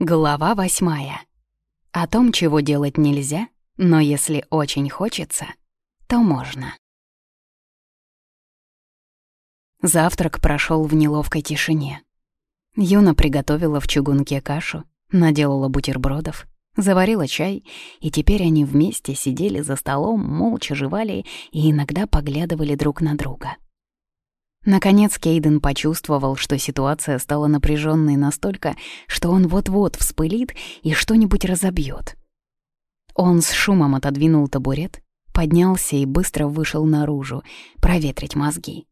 Глава восьмая. О том, чего делать нельзя, но если очень хочется, то можно. Завтрак прошел в неловкой тишине. Юна приготовила в чугунке кашу, наделала бутербродов, заварила чай, и теперь они вместе сидели за столом, молча жевали и иногда поглядывали друг на друга. Наконец Кейден почувствовал, что ситуация стала напряженной настолько, что он вот-вот вспылит и что-нибудь разобьет. Он с шумом отодвинул табурет, поднялся и быстро вышел наружу, проветрить мозги.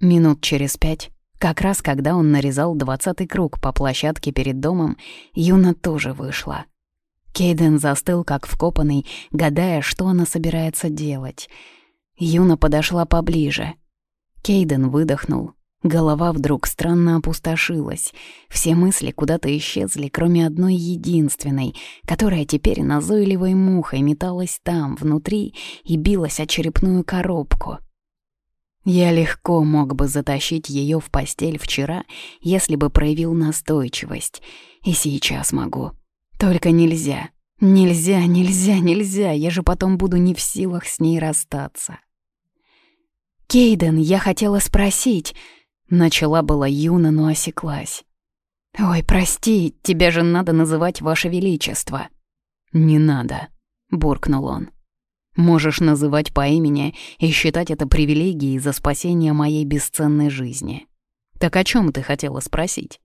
Минут через пять, как раз когда он нарезал двадцатый круг по площадке перед домом, Юна тоже вышла. Кейден застыл, как вкопанный, гадая, что она собирается делать. Юна подошла поближе — Кейден выдохнул. Голова вдруг странно опустошилась. Все мысли куда-то исчезли, кроме одной единственной, которая теперь назойливой мухой металась там, внутри, и билась о черепную коробку. Я легко мог бы затащить ее в постель вчера, если бы проявил настойчивость. И сейчас могу. Только нельзя. Нельзя, нельзя, нельзя. Я же потом буду не в силах с ней расстаться. «Кейден, я хотела спросить...» Начала была Юна, но осеклась. «Ой, прости, тебя же надо называть Ваше Величество». «Не надо», — буркнул он. «Можешь называть по имени и считать это привилегией за спасение моей бесценной жизни. Так о чем ты хотела спросить?»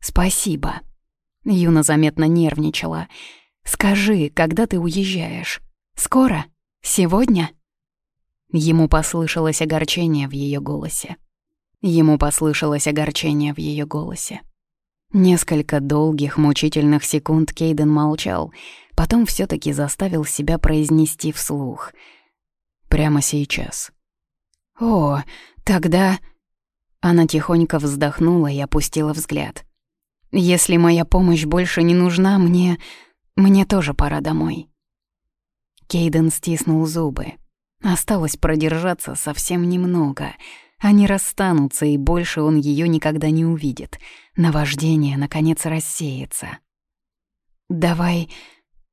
«Спасибо». Юна заметно нервничала. «Скажи, когда ты уезжаешь? Скоро? Сегодня?» Ему послышалось огорчение в ее голосе. Ему послышалось огорчение в ее голосе. Несколько долгих, мучительных секунд Кейден молчал, потом все таки заставил себя произнести вслух. «Прямо сейчас». «О, тогда...» Она тихонько вздохнула и опустила взгляд. «Если моя помощь больше не нужна, мне... мне тоже пора домой». Кейден стиснул зубы. Осталось продержаться совсем немного. Они расстанутся, и больше он ее никогда не увидит. Наваждение, наконец, рассеется. «Давай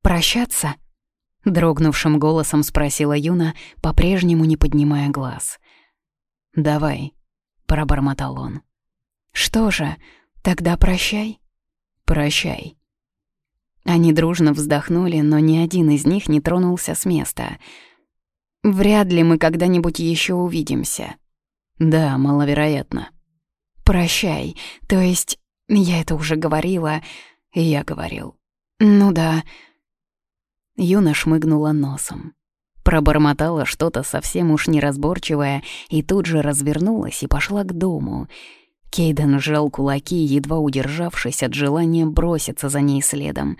прощаться?» — дрогнувшим голосом спросила Юна, по-прежнему не поднимая глаз. «Давай», — пробормотал он. «Что же, тогда прощай?» «Прощай». Они дружно вздохнули, но ни один из них не тронулся с места — Вряд ли мы когда-нибудь еще увидимся. Да, маловероятно. Прощай. То есть, я это уже говорила, и я говорил. Ну да. Юна шмыгнула носом. Пробормотала что-то совсем уж неразборчивое и тут же развернулась и пошла к дому. Кейден сжал кулаки, едва удержавшись от желания броситься за ней следом.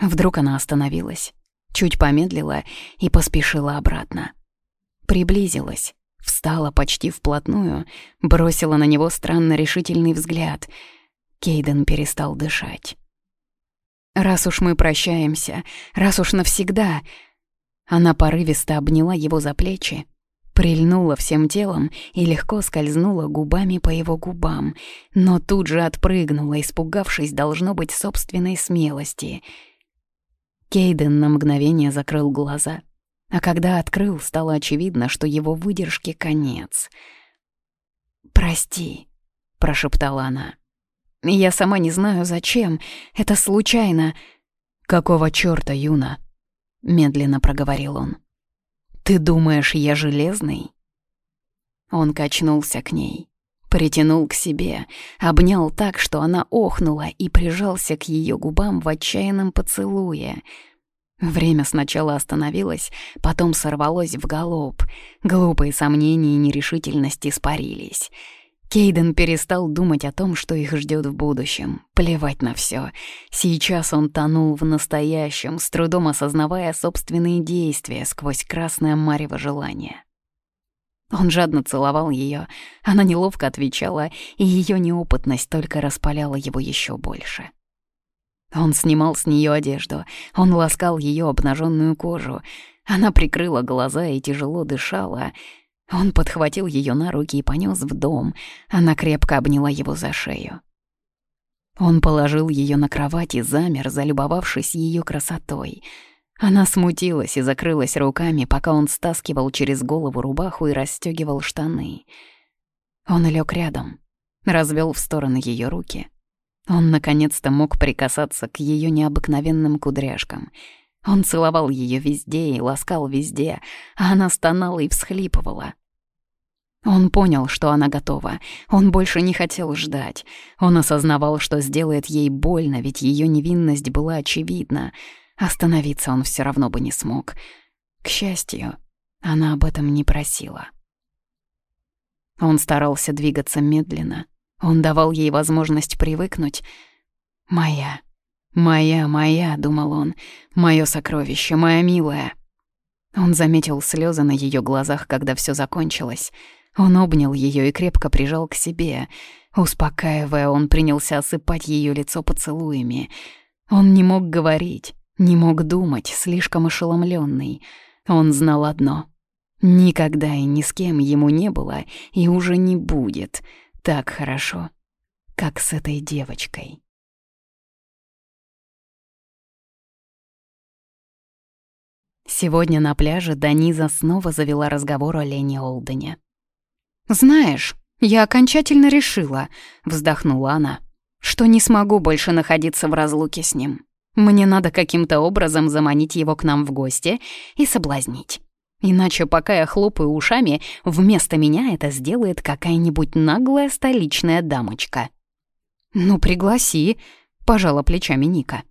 Вдруг она остановилась чуть помедлила и поспешила обратно. Приблизилась, встала почти вплотную, бросила на него странно решительный взгляд. Кейден перестал дышать. «Раз уж мы прощаемся, раз уж навсегда...» Она порывисто обняла его за плечи, прильнула всем телом и легко скользнула губами по его губам, но тут же отпрыгнула, испугавшись, должно быть, собственной смелости — Кейден на мгновение закрыл глаза, а когда открыл, стало очевидно, что его выдержке конец. «Прости», — прошептала она. «Я сама не знаю, зачем. Это случайно». «Какого чёрта, Юна?» — медленно проговорил он. «Ты думаешь, я железный?» Он качнулся к ней. Притянул к себе, обнял так, что она охнула и прижался к ее губам в отчаянном поцелуе. Время сначала остановилось, потом сорвалось в галоп. Глупые сомнения и нерешительность испарились. Кейден перестал думать о том, что их ждет в будущем. Плевать на все. Сейчас он тонул в настоящем, с трудом осознавая собственные действия сквозь красное марево желание. Он жадно целовал ее, она неловко отвечала, и ее неопытность только распаляла его еще больше. Он снимал с нее одежду, он ласкал ее обнаженную кожу. Она прикрыла глаза и тяжело дышала. Он подхватил ее на руки и понес в дом. Она крепко обняла его за шею. Он положил ее на кровать и замер, залюбовавшись ее красотой. Она смутилась и закрылась руками, пока он стаскивал через голову рубаху и расстегивал штаны. Он лег рядом, развел в стороны ее руки. Он наконец-то мог прикасаться к ее необыкновенным кудряшкам. Он целовал ее везде и ласкал везде, а она стонала и всхлипывала. Он понял, что она готова. Он больше не хотел ждать. Он осознавал, что сделает ей больно, ведь ее невинность была очевидна. Остановиться он все равно бы не смог. К счастью, она об этом не просила. Он старался двигаться медленно. Он давал ей возможность привыкнуть. «Моя, моя, моя», — думал он, — «моё сокровище, моя милая». Он заметил слезы на ее глазах, когда все закончилось — он обнял ее и крепко прижал к себе. Успокаивая, он принялся осыпать ее лицо поцелуями. Он не мог говорить, не мог думать, слишком ошеломленный. Он знал одно — никогда и ни с кем ему не было и уже не будет так хорошо, как с этой девочкой. Сегодня на пляже Даниза снова завела разговор о Лене Олдене. «Знаешь, я окончательно решила», — вздохнула она, «что не смогу больше находиться в разлуке с ним. Мне надо каким-то образом заманить его к нам в гости и соблазнить. Иначе, пока я хлопаю ушами, вместо меня это сделает какая-нибудь наглая столичная дамочка». «Ну, пригласи», — пожала плечами Ника.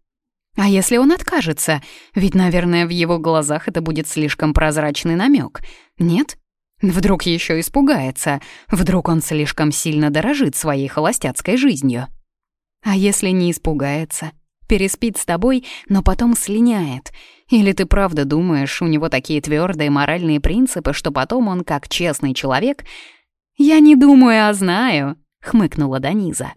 «А если он откажется? Ведь, наверное, в его глазах это будет слишком прозрачный намек. Нет?» Вдруг еще испугается, вдруг он слишком сильно дорожит своей холостяцкой жизнью. А если не испугается, переспит с тобой, но потом слиняет, или ты правда думаешь, у него такие твердые моральные принципы, что потом он, как честный человек... «Я не думаю, а знаю», — хмыкнула Даниза.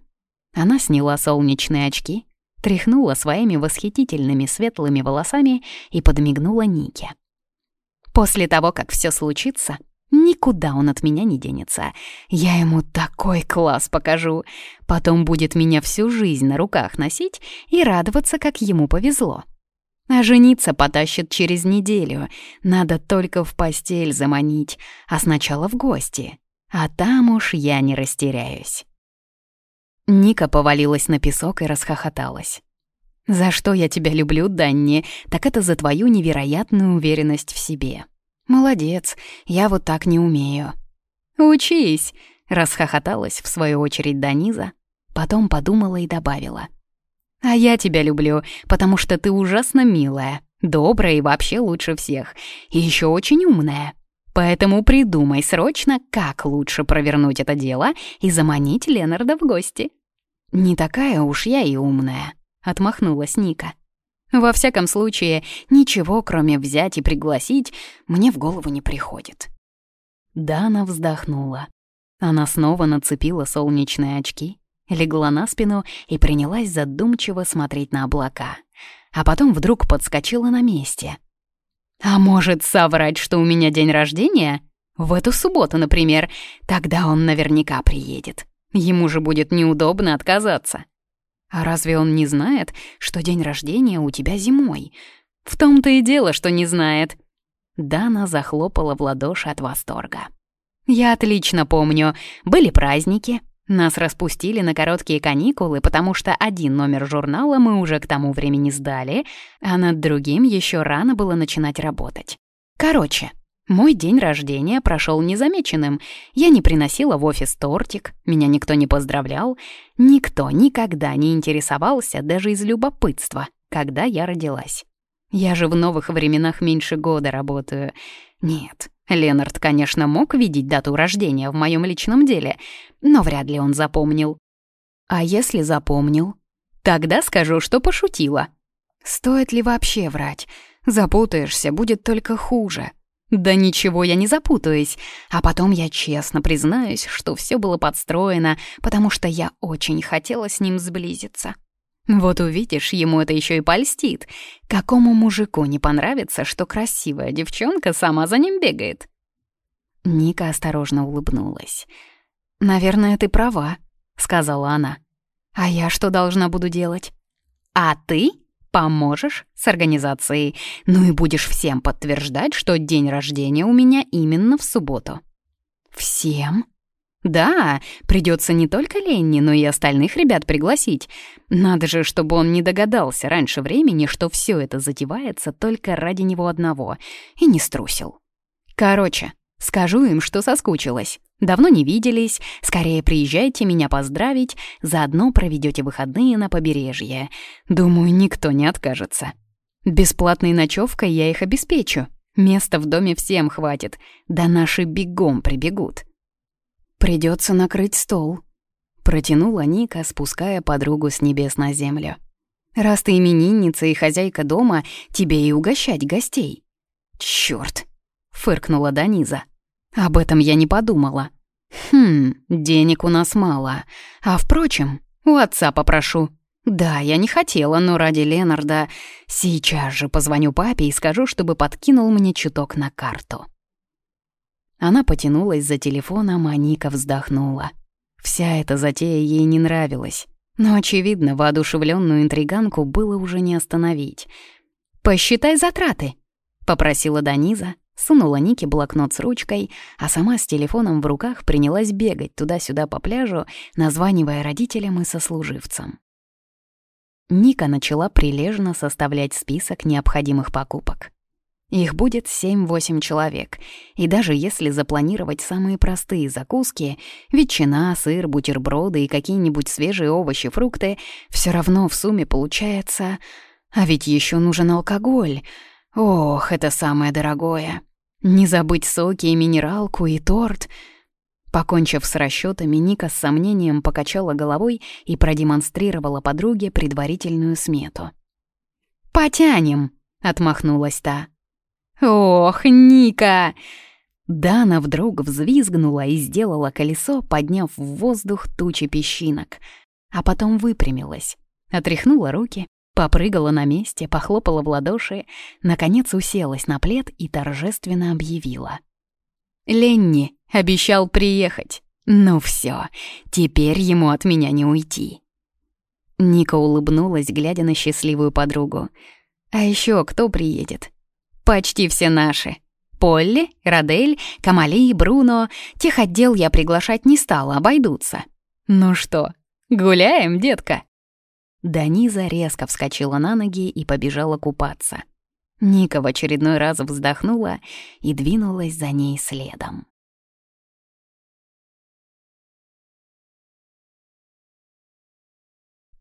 Она сняла солнечные очки, тряхнула своими восхитительными светлыми волосами и подмигнула Нике. «После того, как все случится, Никуда он от меня не денется. Я ему такой класс покажу. Потом будет меня всю жизнь на руках носить и радоваться, как ему повезло. А жениться потащит через неделю. Надо только в постель заманить, а сначала в гости. А там уж я не растеряюсь. Ника повалилась на песок и расхохоталась. «За что я тебя люблю, Данни, так это за твою невероятную уверенность в себе. «Молодец, я вот так не умею». «Учись!» — расхохоталась в свою очередь Даниза. Потом подумала и добавила. «А я тебя люблю, потому что ты ужасно милая, добрая и вообще лучше всех, и еще очень умная. Поэтому придумай срочно, как лучше провернуть это дело и заманить Ленарда в гости». «Не такая уж я и умная», — отмахнулась Ника. Во всяком случае, ничего, кроме взять и пригласить, мне в голову не приходит. Дана вздохнула. Она снова нацепила солнечные очки, легла на спину и принялась задумчиво смотреть на облака. А потом вдруг подскочила на месте. «А может, соврать, что у меня день рождения? В эту субботу, например. Тогда он наверняка приедет. Ему же будет неудобно отказаться». А разве он не знает, что день рождения у тебя зимой? В том-то и дело, что не знает. Дана захлопала в ладоши от восторга. Я отлично помню. Были праздники. Нас распустили на короткие каникулы, потому что один номер журнала мы уже к тому времени сдали, а над другим еще рано было начинать работать. Короче, мой день рождения прошел незамеченным. Я не приносила в офис тортик, меня никто не поздравлял. Никто никогда не интересовался, даже из любопытства, когда я родилась. Я же в новых временах меньше года работаю. Нет, Ленард, конечно, мог видеть дату рождения в моем личном деле, но вряд ли он запомнил. А если запомнил? Тогда скажу, что пошутила. Стоит ли вообще врать? Запутаешься, будет только хуже. Да ничего я не запутаюсь. А потом я честно признаюсь, что все было подстроено, потому что я очень хотела с ним сблизиться. Вот увидишь, ему это еще и польстит. Какому мужику не понравится, что красивая девчонка сама за ним бегает? Ника осторожно улыбнулась. «Наверное, ты права», — сказала она. А я что должна буду делать? А ты поможешь с организацией, ну и будешь всем подтверждать, что день рождения у меня именно в субботу. Всем? Да, придется не только Ленни, но и остальных ребят пригласить. Надо же, чтобы он не догадался раньше времени, что все это затевается только ради него одного, и не струсил. Короче, скажу им, что соскучилась. Давно не виделись, скорее приезжайте меня поздравить, заодно проведете выходные на побережье. Думаю, никто не откажется. Бесплатной ночевкой я их обеспечу. Места в доме всем хватит, да наши бегом прибегут. Придется накрыть стол. Протянула Ника, спуская подругу с небес на землю. Раз ты именинница и хозяйка дома, тебе и угощать гостей. Чёрт! Фыркнула Даниза. Об этом я не подумала. Хм, денег у нас мало. А впрочем, у отца попрошу. Да, я не хотела, но ради Ленарда сейчас же позвоню папе и скажу, чтобы подкинул мне чуток на карту. Она потянулась за телефоном, а Ника вздохнула. Вся эта затея ей не нравилась. Но, очевидно, воодушевленную интриганку было уже не остановить. «Посчитай затраты», — попросила Даниза, Сунула Нике блокнот с ручкой, а сама с телефоном в руках принялась бегать туда-сюда по пляжу, названивая родителям и сослуживцам. Ника начала прилежно составлять список необходимых покупок. Их будет 7-8 человек, и даже если запланировать самые простые закуски — ветчина, сыр, бутерброды и какие-нибудь свежие овощи, фрукты — все равно в сумме получается... А ведь еще нужен алкоголь — Ох, это самое дорогое. Не забыть соки и минералку, и торт. Покончив с расчетами, Ника с сомнением покачала головой и продемонстрировала подруге предварительную смету. «Потянем!» — отмахнулась та. «Ох, Ника!» Дана вдруг взвизгнула и сделала колесо, подняв в воздух тучи песчинок, а потом выпрямилась, отряхнула руки, Попрыгала на месте, похлопала в ладоши, наконец уселась на плед и торжественно объявила. «Ленни обещал приехать. Ну все, теперь ему от меня не уйти». Ника улыбнулась, глядя на счастливую подругу. «А еще кто приедет?» «Почти все наши. Полли, Радель, Камали и Бруно. Тех отдел я приглашать не стала, обойдутся. Ну что, гуляем, детка?» Даниза резко вскочила на ноги и побежала купаться. Ника в очередной раз вздохнула и двинулась за ней следом.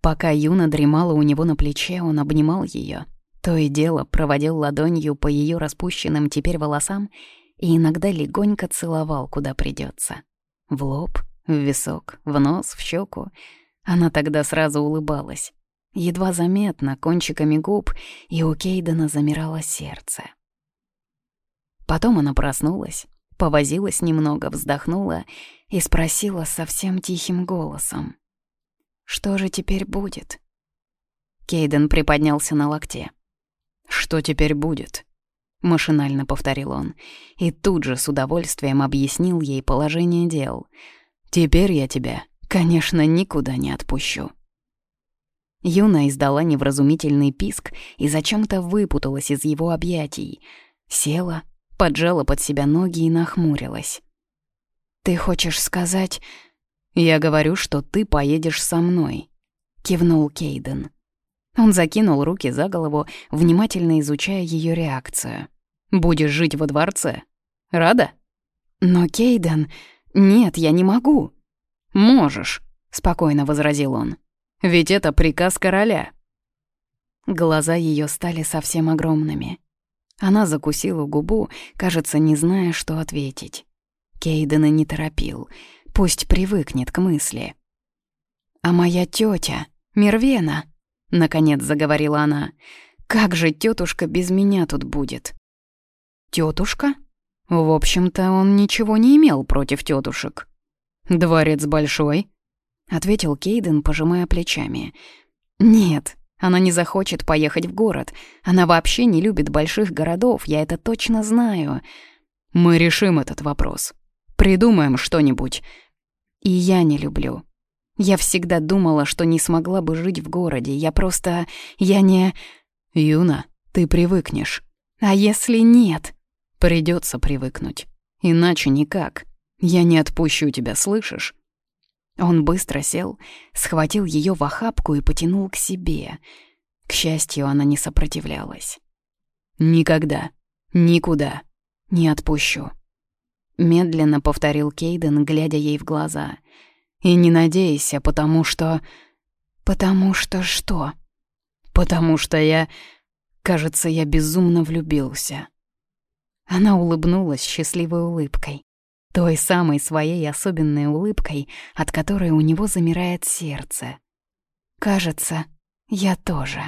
Пока Юна дремала у него на плече, он обнимал ее. То и дело проводил ладонью по ее распущенным теперь волосам и иногда легонько целовал, куда придется. В лоб, в висок, в нос, в щеку — она тогда сразу улыбалась. Едва заметно, кончиками губ, и у Кейдена замирало сердце. Потом она проснулась, повозилась немного, вздохнула и спросила совсем тихим голосом. «Что же теперь будет?» Кейден приподнялся на локте. «Что теперь будет?» — машинально повторил он, и тут же с удовольствием объяснил ей положение дел. «Теперь я тебя Конечно, никуда не отпущу. Юна издала невразумительный писк и зачем-то выпуталась из его объятий. Села, поджала под себя ноги и нахмурилась. «Ты хочешь сказать...» «Я говорю, что ты поедешь со мной», — кивнул Кейден. Он закинул руки за голову, внимательно изучая ее реакцию. «Будешь жить во дворце? Рада?» «Но, Кейден, нет, я не могу», «Можешь», — спокойно возразил он. «Ведь это приказ короля». Глаза ее стали совсем огромными. Она закусила губу, кажется, не зная, что ответить. Кейдена не торопил, пусть привыкнет к мысли. «А моя тетя, Мервена», — наконец заговорила она, — «как же тетушка без меня тут будет?» Тетушка? В общем-то, он ничего не имел против тетушек. «Дворец большой?» — ответил Кейден, пожимая плечами. «Нет, она не захочет поехать в город. Она вообще не любит больших городов, я это точно знаю. Мы решим этот вопрос. Придумаем что-нибудь. И я не люблю. Я всегда думала, что не смогла бы жить в городе. Я просто... Я не... Юна, ты привыкнешь. А если нет? Придется привыкнуть. Иначе никак. Я не отпущу тебя, слышишь? Он быстро сел, схватил ее в охапку и потянул к себе. К счастью, она не сопротивлялась. «Никогда, никуда не отпущу», — медленно повторил Кейден, глядя ей в глаза. «И не надейся, потому что...» «Потому что что?» «Потому что я... Кажется, я безумно влюбился». Она улыбнулась счастливой улыбкой. Той самой своей особенной улыбкой, от которой у него замирает сердце. «Кажется, я тоже».